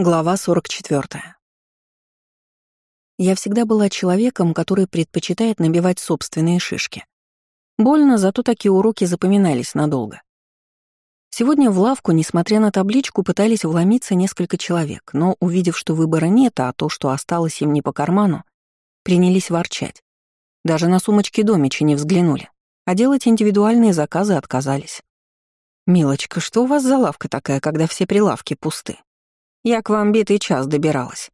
Глава 44. Я всегда была человеком, который предпочитает набивать собственные шишки. Больно, зато такие уроки запоминались надолго. Сегодня в лавку, несмотря на табличку, пытались вломиться несколько человек, но, увидев, что выбора нет, а то, что осталось им не по карману, принялись ворчать. Даже на сумочки домичи не взглянули, а делать индивидуальные заказы отказались. «Милочка, что у вас за лавка такая, когда все прилавки пусты?» Я к вам битый час добиралась.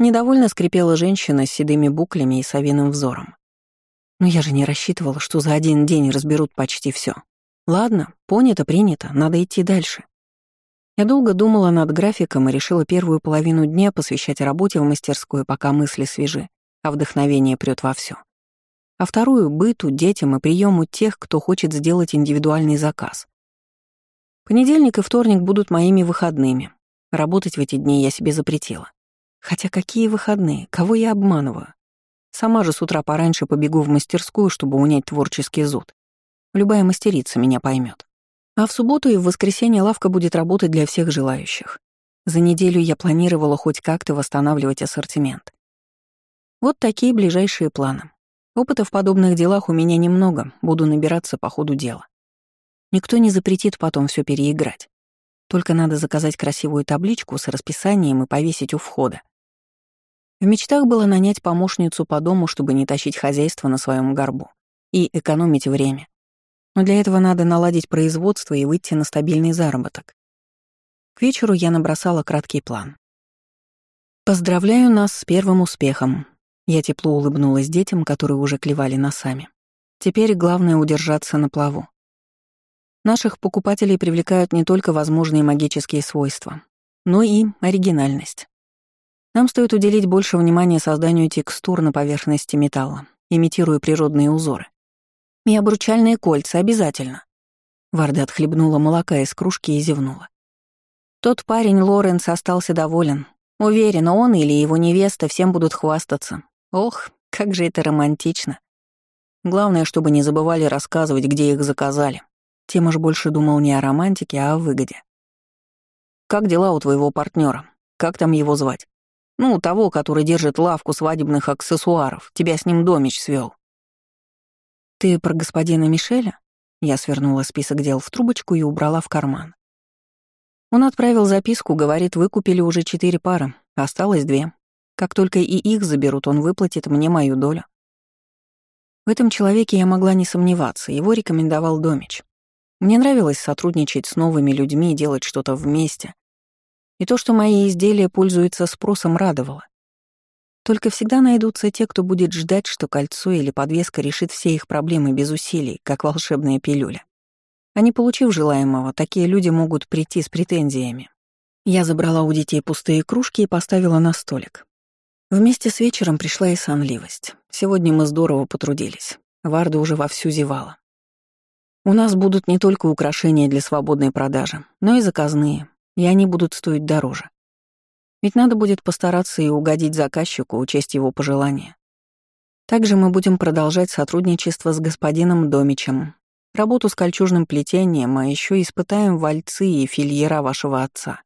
Недовольно скрипела женщина с седыми буклями и совиным взором. Но я же не рассчитывала, что за один день разберут почти все. Ладно, понято-принято, надо идти дальше. Я долго думала над графиком и решила первую половину дня посвящать работе в мастерской, пока мысли свежи, а вдохновение прет вовсю. А вторую — быту, детям и приему тех, кто хочет сделать индивидуальный заказ. Понедельник и вторник будут моими выходными, Работать в эти дни я себе запретила. Хотя какие выходные? Кого я обманываю? Сама же с утра пораньше побегу в мастерскую, чтобы унять творческий зуд. Любая мастерица меня поймет. А в субботу и в воскресенье лавка будет работать для всех желающих. За неделю я планировала хоть как-то восстанавливать ассортимент. Вот такие ближайшие планы. Опыта в подобных делах у меня немного, буду набираться по ходу дела. Никто не запретит потом все переиграть. Только надо заказать красивую табличку с расписанием и повесить у входа. В мечтах было нанять помощницу по дому, чтобы не тащить хозяйство на своем горбу и экономить время. Но для этого надо наладить производство и выйти на стабильный заработок. К вечеру я набросала краткий план. «Поздравляю нас с первым успехом», я тепло улыбнулась детям, которые уже клевали носами. Теперь главное удержаться на плаву. Наших покупателей привлекают не только возможные магические свойства, но и оригинальность. Нам стоит уделить больше внимания созданию текстур на поверхности металла, имитируя природные узоры. И обручальные кольца обязательно. Варда отхлебнула молока из кружки и зевнула. Тот парень Лоренс остался доволен. Уверен, он или его невеста всем будут хвастаться. Ох, как же это романтично. Главное, чтобы не забывали рассказывать, где их заказали. Тимош больше думал не о романтике, а о выгоде. «Как дела у твоего партнера? Как там его звать? Ну, того, который держит лавку свадебных аксессуаров. Тебя с ним домич свел. «Ты про господина Мишеля?» Я свернула список дел в трубочку и убрала в карман. Он отправил записку, говорит, вы купили уже четыре пары, осталось две. Как только и их заберут, он выплатит мне мою долю. В этом человеке я могла не сомневаться, его рекомендовал Домич. Мне нравилось сотрудничать с новыми людьми и делать что-то вместе. И то, что мои изделия пользуются спросом, радовало. Только всегда найдутся те, кто будет ждать, что кольцо или подвеска решит все их проблемы без усилий, как волшебная пилюля. А не получив желаемого, такие люди могут прийти с претензиями. Я забрала у детей пустые кружки и поставила на столик. Вместе с вечером пришла и сонливость. Сегодня мы здорово потрудились. Варда уже вовсю зевала. У нас будут не только украшения для свободной продажи, но и заказные, и они будут стоить дороже. Ведь надо будет постараться и угодить заказчику, учесть его пожелания. Также мы будем продолжать сотрудничество с господином Домичем, работу с кольчужным плетением, а еще испытаем вальцы и фильера вашего отца.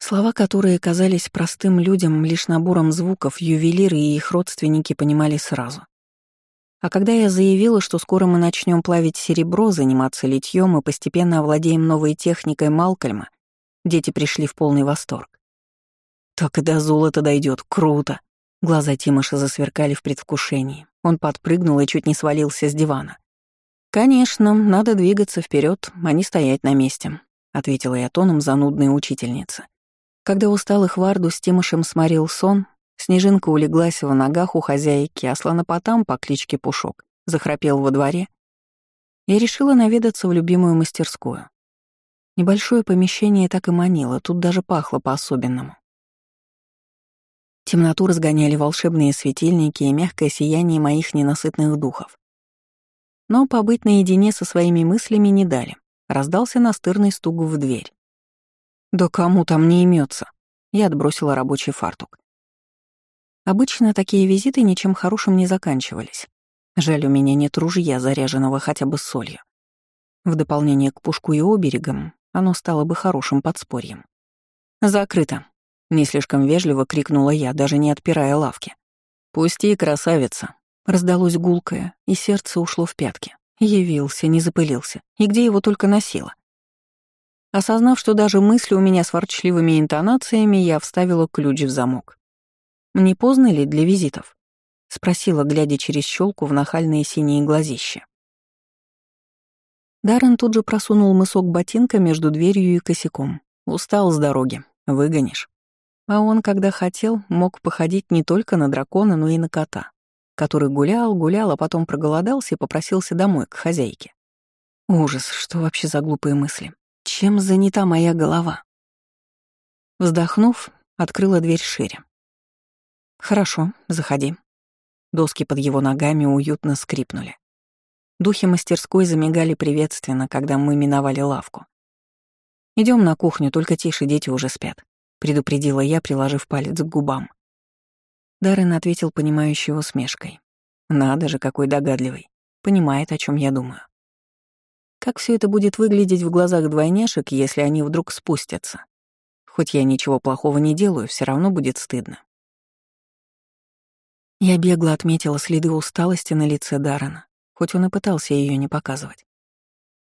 Слова, которые казались простым людям лишь набором звуков, ювелиры и их родственники понимали сразу. А когда я заявила, что скоро мы начнем плавить серебро, заниматься литьем и постепенно овладеем новой техникой Малкольма, дети пришли в полный восторг. «Так и до золота дойдет, круто!» Глаза Тимоша засверкали в предвкушении. Он подпрыгнул и чуть не свалился с дивана. «Конечно, надо двигаться вперед, а не стоять на месте», — ответила я тоном занудной учительницы. Когда усталый Хварду с Тимошем сморил сон, Снежинка улеглась в ногах у хозяйки, а слонопотам по кличке Пушок захрапел во дворе. Я решила наведаться в любимую мастерскую. Небольшое помещение так и манило, тут даже пахло по-особенному. Темноту разгоняли волшебные светильники и мягкое сияние моих ненасытных духов. Но побыть наедине со своими мыслями не дали. Раздался настырный стук в дверь. «Да кому там не имется? Я отбросила рабочий фартук. Обычно такие визиты ничем хорошим не заканчивались. Жаль, у меня нет ружья, заряженного хотя бы солью. В дополнение к пушку и оберегам оно стало бы хорошим подспорьем. «Закрыто». Не слишком вежливо крикнула я, даже не отпирая лавки. «Пусти, красавица!» Раздалось гулкое, и сердце ушло в пятки. Явился, не запылился. И где его только носило. Осознав, что даже мысли у меня с ворчливыми интонациями, я вставила ключ в замок. «Не поздно ли для визитов?» — спросила, глядя через щелку в нахальные синие глазища. Даррен тут же просунул мысок ботинка между дверью и косяком. «Устал с дороги. Выгонишь». А он, когда хотел, мог походить не только на дракона, но и на кота, который гулял, гулял, а потом проголодался и попросился домой, к хозяйке. Ужас, что вообще за глупые мысли. Чем занята моя голова? Вздохнув, открыла дверь шире. «Хорошо, заходи». Доски под его ногами уютно скрипнули. Духи мастерской замигали приветственно, когда мы миновали лавку. Идем на кухню, только тише, дети уже спят», — предупредила я, приложив палец к губам. Даррен ответил понимающей усмешкой. «Надо же, какой догадливый. Понимает, о чем я думаю. Как все это будет выглядеть в глазах двойняшек, если они вдруг спустятся? Хоть я ничего плохого не делаю, все равно будет стыдно. Я бегло отметила следы усталости на лице Дарана, хоть он и пытался ее не показывать.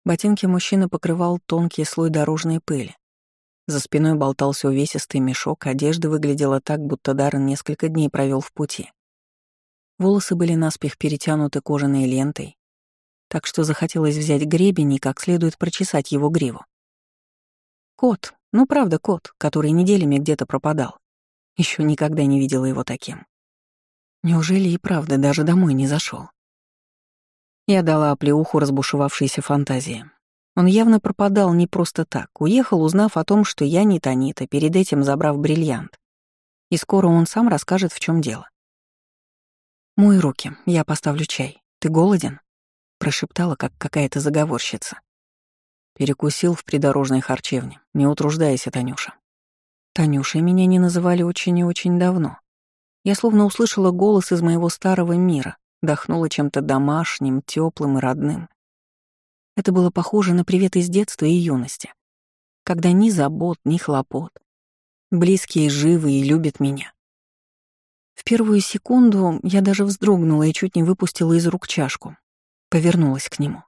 Ботинки мужчины покрывал тонкий слой дорожной пыли. За спиной болтался увесистый мешок, одежда выглядела так, будто Даррен несколько дней провел в пути. Волосы были наспех перетянуты кожаной лентой, так что захотелось взять гребень и как следует прочесать его гриву. Кот, ну правда кот, который неделями где-то пропадал. Еще никогда не видела его таким. Неужели и правда даже домой не зашел? Я дала оплеуху разбушевавшейся фантазии. Он явно пропадал не просто так, уехал, узнав о том, что я не Танита, перед этим забрав бриллиант. И скоро он сам расскажет, в чем дело. «Мой руки, я поставлю чай. Ты голоден?» прошептала, как какая-то заговорщица. Перекусил в придорожной харчевне. Не утруждайся, Танюша. Танюшей меня не называли очень и очень давно. Я словно услышала голос из моего старого мира, дохнула чем-то домашним, теплым и родным. Это было похоже на привет из детства и юности, когда ни забот, ни хлопот. Близкие живы и любят меня. В первую секунду я даже вздрогнула и чуть не выпустила из рук чашку, Повернулась к нему.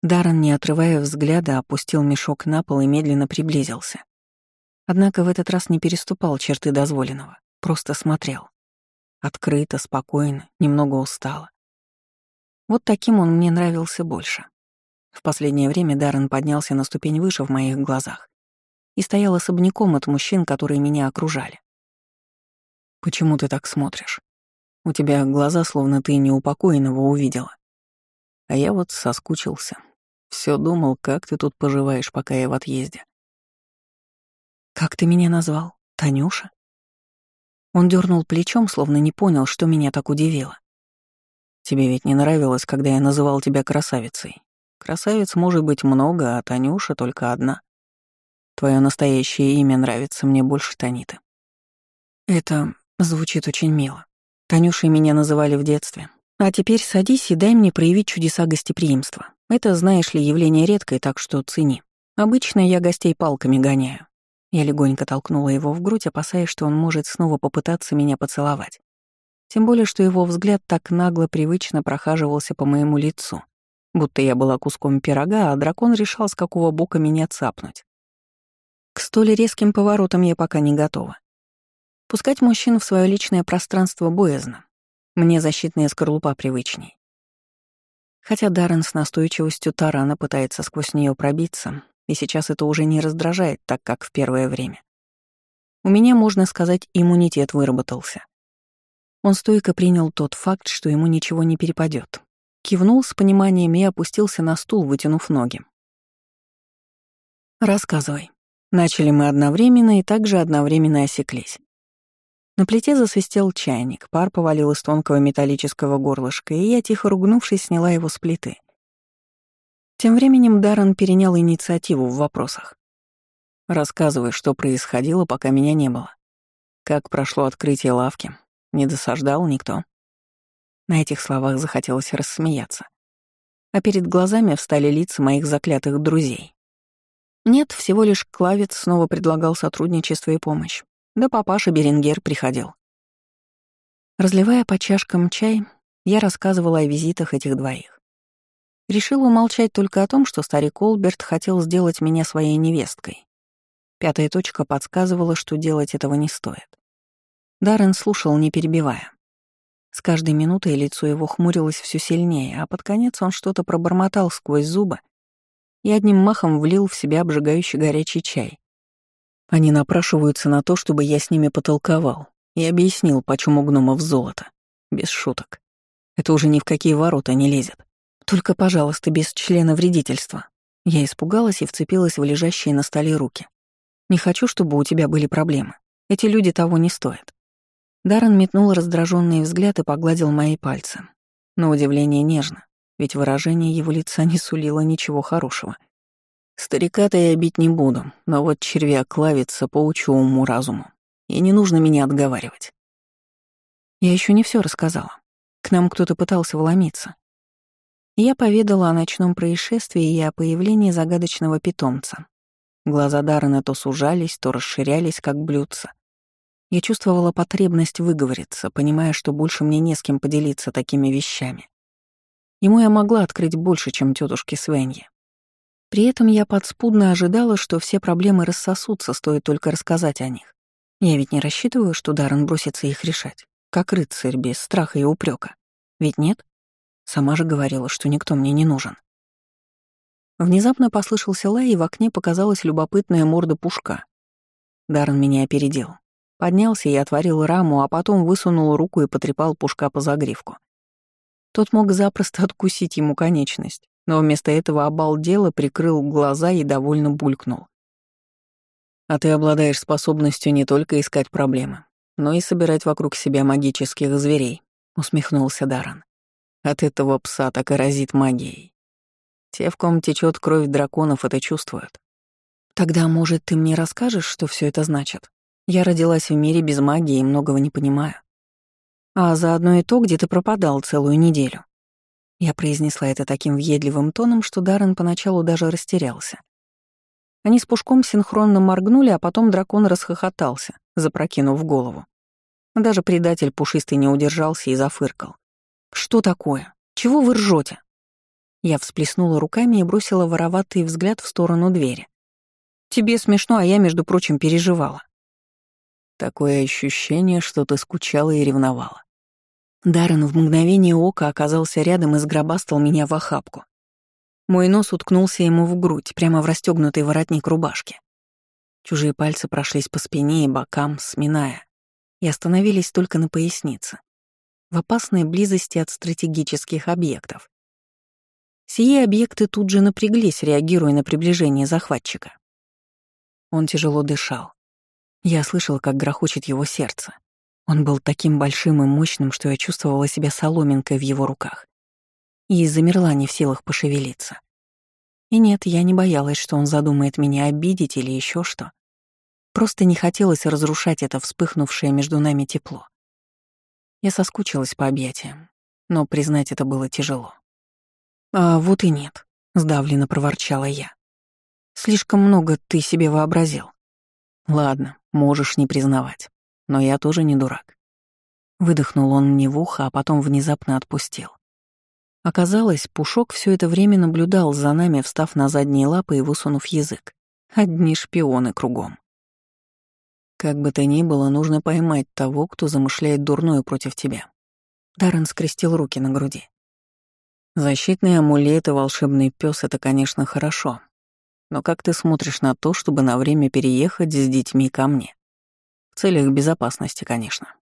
Даррен, не отрывая взгляда, опустил мешок на пол и медленно приблизился. Однако в этот раз не переступал черты дозволенного, просто смотрел. Открыто, спокойно, немного устало. Вот таким он мне нравился больше. В последнее время Даррен поднялся на ступень выше в моих глазах и стоял особняком от мужчин, которые меня окружали. «Почему ты так смотришь? У тебя глаза, словно ты неупокоенного увидела. А я вот соскучился. Все думал, как ты тут поживаешь, пока я в отъезде. «Как ты меня назвал? Танюша?» Он дернул плечом, словно не понял, что меня так удивило. «Тебе ведь не нравилось, когда я называл тебя красавицей. Красавиц может быть много, а Танюша только одна. Твое настоящее имя нравится мне больше Таниты». Это звучит очень мило. Танюшей меня называли в детстве, а теперь садись и дай мне проявить чудеса гостеприимства. Это, знаешь ли, явление редкое, так что цени. Обычно я гостей палками гоняю. Я легонько толкнула его в грудь, опасаясь, что он может снова попытаться меня поцеловать. Тем более, что его взгляд так нагло привычно прохаживался по моему лицу, будто я была куском пирога, а дракон решал, с какого бока меня цапнуть. К столь резким поворотам я пока не готова. Пускать мужчин в свое личное пространство боязно, мне защитная скорлупа привычней. Хотя Даррен с настойчивостью тарана пытается сквозь нее пробиться, и сейчас это уже не раздражает так, как в первое время. У меня, можно сказать, иммунитет выработался. Он стойко принял тот факт, что ему ничего не перепадет. Кивнул с пониманием и опустился на стул, вытянув ноги. «Рассказывай». Начали мы одновременно и также одновременно осеклись. На плите засвистел чайник, пар повалил из тонкого металлического горлышка, и я, тихо ругнувшись, сняла его с плиты. Тем временем Даррен перенял инициативу в вопросах. Рассказывай, что происходило, пока меня не было. Как прошло открытие лавки? Не досаждал никто?» На этих словах захотелось рассмеяться. А перед глазами встали лица моих заклятых друзей. Нет, всего лишь Клавец снова предлагал сотрудничество и помощь. Да папаша Беренгер приходил. Разливая по чашкам чай, я рассказывала о визитах этих двоих. Решила умолчать только о том, что старик Олберт хотел сделать меня своей невесткой. Пятая точка подсказывала, что делать этого не стоит. Даррен слушал, не перебивая. С каждой минутой лицо его хмурилось все сильнее, а под конец он что-то пробормотал сквозь зубы и одним махом влил в себя обжигающий горячий чай. Они напрашиваются на то, чтобы я с ними потолковал и объяснил, почему гномов золото. Без шуток. Это уже ни в какие ворота не лезет. Только, пожалуйста, без члена вредительства. Я испугалась и вцепилась в лежащие на столе руки. Не хочу, чтобы у тебя были проблемы. Эти люди того не стоят. Даррен метнул раздраженный взгляд и погладил мои пальцы. На удивление нежно, ведь выражение его лица не сулило ничего хорошего. Старика-то я бить не буду, но вот червя клавится поучу уму-разуму. И не нужно меня отговаривать. Я еще не все рассказала. К нам кто-то пытался вломиться. Я поведала о ночном происшествии и о появлении загадочного питомца. Глаза Даррена то сужались, то расширялись, как блюдца. Я чувствовала потребность выговориться, понимая, что больше мне не с кем поделиться такими вещами. Ему я могла открыть больше, чем тетушке Свенье. При этом я подспудно ожидала, что все проблемы рассосутся, стоит только рассказать о них. Я ведь не рассчитываю, что Даррен бросится их решать как рыцарь без страха и упрека. Ведь нет? Сама же говорила, что никто мне не нужен. Внезапно послышался лай, и в окне показалась любопытная морда пушка. Даррен меня опередил. Поднялся и отворил раму, а потом высунул руку и потрепал пушка по загривку. Тот мог запросто откусить ему конечность, но вместо этого обалдело, прикрыл глаза и довольно булькнул. «А ты обладаешь способностью не только искать проблемы, но и собирать вокруг себя магических зверей», — усмехнулся Даран. «От этого пса так и разит магией. Те, в ком течет кровь драконов, это чувствуют. Тогда, может, ты мне расскажешь, что все это значит? Я родилась в мире без магии и многого не понимаю. А заодно и то, где ты пропадал целую неделю». Я произнесла это таким въедливым тоном, что Даррен поначалу даже растерялся. Они с Пушком синхронно моргнули, а потом дракон расхохотался, запрокинув голову. Даже предатель пушистый не удержался и зафыркал. «Что такое? Чего вы ржете? Я всплеснула руками и бросила вороватый взгляд в сторону двери. «Тебе смешно, а я, между прочим, переживала». Такое ощущение, что ты скучала и ревновала. Даррен в мгновение ока оказался рядом и сгробастал меня в охапку. Мой нос уткнулся ему в грудь, прямо в расстегнутый воротник рубашки. Чужие пальцы прошлись по спине и бокам, сминая, и остановились только на пояснице, в опасной близости от стратегических объектов. Сие объекты тут же напряглись, реагируя на приближение захватчика. Он тяжело дышал. Я слышал, как грохочет его сердце. Он был таким большим и мощным, что я чувствовала себя соломинкой в его руках и замерла не в силах пошевелиться. И нет, я не боялась, что он задумает меня обидеть или еще что. Просто не хотелось разрушать это вспыхнувшее между нами тепло. Я соскучилась по объятиям, но признать это было тяжело. «А вот и нет», — сдавленно проворчала я. «Слишком много ты себе вообразил». «Ладно, можешь не признавать, но я тоже не дурак». Выдохнул он мне в ухо, а потом внезапно отпустил. Оказалось, Пушок все это время наблюдал за нами, встав на задние лапы и высунув язык. Одни шпионы кругом. Как бы то ни было, нужно поймать того, кто замышляет дурное против тебя. Даррен скрестил руки на груди. Защитный амулет и волшебный пес это, конечно, хорошо. Но как ты смотришь на то, чтобы на время переехать с детьми ко мне? В целях безопасности, конечно.